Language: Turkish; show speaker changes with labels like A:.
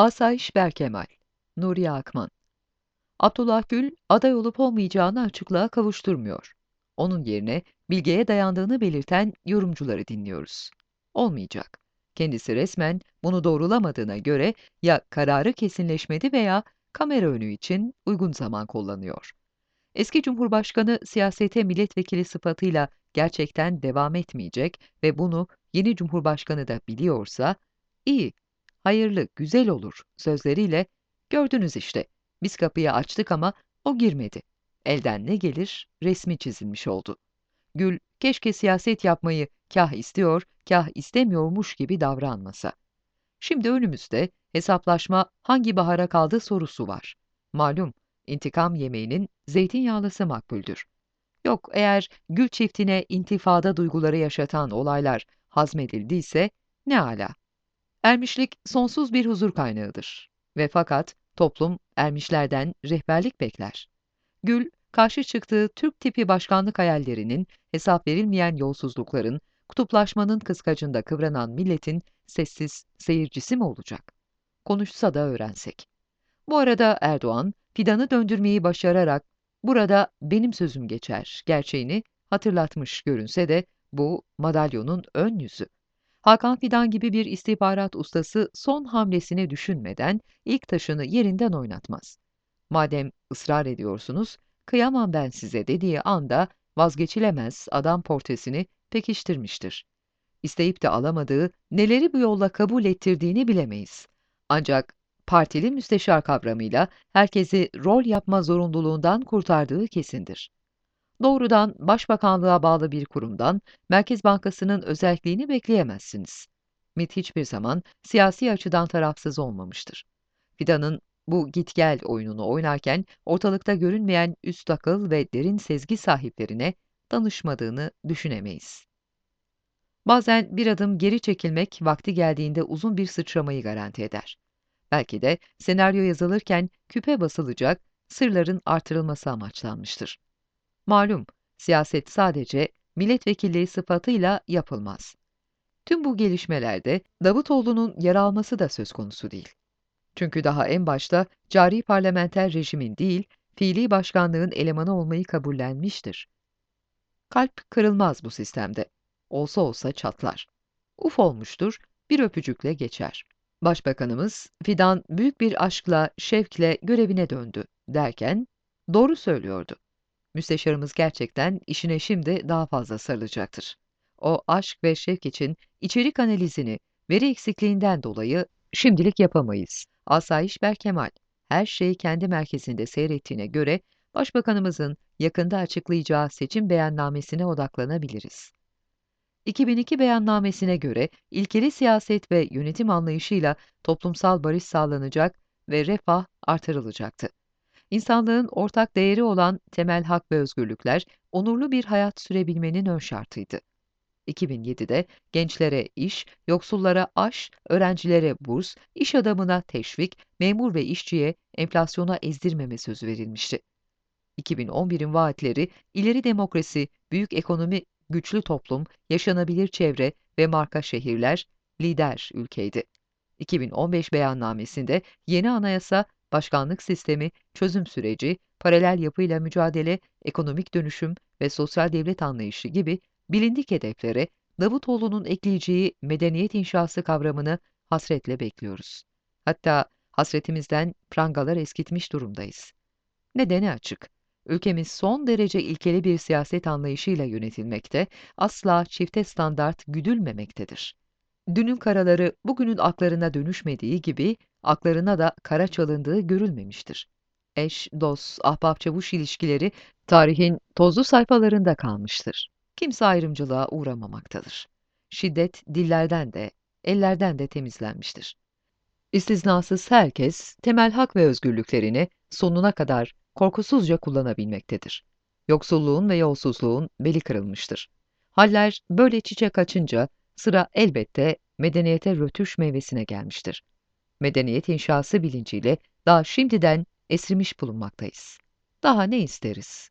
A: Asayiş Berkemal, Nuriye Akman Abdullah Gül, aday olup olmayacağını açıklığa kavuşturmuyor. Onun yerine bilgiye dayandığını belirten yorumcuları dinliyoruz. Olmayacak. Kendisi resmen bunu doğrulamadığına göre ya kararı kesinleşmedi veya kamera önü için uygun zaman kullanıyor. Eski Cumhurbaşkanı siyasete milletvekili sıfatıyla gerçekten devam etmeyecek ve bunu yeni Cumhurbaşkanı da biliyorsa, iyi, hayırlı, güzel olur sözleriyle gördünüz işte, biz kapıyı açtık ama o girmedi. Elden ne gelir resmi çizilmiş oldu. Gül keşke siyaset yapmayı kah istiyor, kah istemiyormuş gibi davranmasa. Şimdi önümüzde hesaplaşma hangi bahara kaldı sorusu var. Malum, intikam yemeğinin zeytinyağlısı makbuldür. Yok eğer gül çiftine intifada duyguları yaşatan olaylar hazmedildiyse ne ala. Ermişlik sonsuz bir huzur kaynağıdır. Ve fakat toplum ermişlerden rehberlik bekler. Gül, karşı çıktığı Türk tipi başkanlık hayallerinin, hesap verilmeyen yolsuzlukların, kutuplaşmanın kıskacında kıvranan milletin sessiz seyircisi mi olacak? Konuşsa da öğrensek. Bu arada Erdoğan, fidanı döndürmeyi başararak burada benim sözüm geçer gerçeğini hatırlatmış görünse de bu madalyonun ön yüzü. Hakan Fidan gibi bir istihbarat ustası son hamlesini düşünmeden ilk taşını yerinden oynatmaz. Madem ısrar ediyorsunuz, kıyamam ben size dediği anda vazgeçilemez adam portresini pekiştirmiştir. İsteyip de alamadığı, neleri bu yolla kabul ettirdiğini bilemeyiz. Ancak partili müsteşar kavramıyla herkesi rol yapma zorunluluğundan kurtardığı kesindir. Doğrudan başbakanlığa bağlı bir kurumdan Merkez Bankası'nın özelliğini bekleyemezsiniz. MİT hiçbir zaman siyasi açıdan tarafsız olmamıştır. Fidan'ın bu git-gel oyununu oynarken ortalıkta görünmeyen üst akıl ve derin sezgi sahiplerine danışmadığını düşünemeyiz. Bazen bir adım geri çekilmek vakti geldiğinde uzun bir sıçramayı garanti eder. Belki de senaryo yazılırken küpe basılacak, sırların artırılması amaçlanmıştır. Malum, siyaset sadece milletvekilliği sıfatıyla yapılmaz. Tüm bu gelişmelerde Davutoğlu'nun yer alması da söz konusu değil. Çünkü daha en başta cari parlamenter rejimin değil, fiili başkanlığın elemanı olmayı kabullenmiştir. Kalp kırılmaz bu sistemde. Olsa olsa çatlar. Uf olmuştur, bir öpücükle geçer. Başbakanımız, Fidan büyük bir aşkla, şevkle görevine döndü derken, doğru söylüyordu. Müsteşarımız gerçekten işine şimdi daha fazla sarılacaktır. O aşk ve şevk için içerik analizini veri eksikliğinden dolayı şimdilik yapamayız. Asayiş Berkemal, her şeyi kendi merkezinde seyrettiğine göre Başbakanımızın yakında açıklayacağı seçim beyannamesine odaklanabiliriz. 2002 beyannamesine göre ilkeli siyaset ve yönetim anlayışıyla toplumsal barış sağlanacak ve refah artırılacaktı. İnsanlığın ortak değeri olan temel hak ve özgürlükler, onurlu bir hayat sürebilmenin ön şartıydı. 2007'de gençlere iş, yoksullara aş, öğrencilere burs, iş adamına teşvik, memur ve işçiye enflasyona ezdirmeme sözü verilmişti. 2011'in vaatleri ileri demokrasi, büyük ekonomi, güçlü toplum, yaşanabilir çevre ve marka şehirler lider ülkeydi. 2015 beyannamesinde yeni anayasa, başkanlık sistemi, çözüm süreci, paralel yapıyla mücadele, ekonomik dönüşüm ve sosyal devlet anlayışı gibi bilindik hedeflere Davutoğlu'nun ekleyeceği medeniyet inşası kavramını hasretle bekliyoruz. Hatta hasretimizden prangalar eskitmiş durumdayız. Nedeni açık. Ülkemiz son derece ilkeli bir siyaset anlayışıyla yönetilmekte, asla çifte standart güdülmemektedir. Dünün karaları bugünün aklarına dönüşmediği gibi, aklarına da kara çalındığı görülmemiştir. Eş, dost, ahbap çavuş ilişkileri tarihin tozlu sayfalarında kalmıştır. Kimse ayrımcılığa uğramamaktadır. Şiddet dillerden de, ellerden de temizlenmiştir. İstisnasız herkes temel hak ve özgürlüklerini sonuna kadar korkusuzca kullanabilmektedir. Yoksulluğun ve yolsuzluğun beli kırılmıştır. Haller böyle çiçek açınca sıra elbette medeniyete rötuş meyvesine gelmiştir. Medeniyet inşası bilinciyle daha şimdiden esrimiş bulunmaktayız. Daha ne isteriz?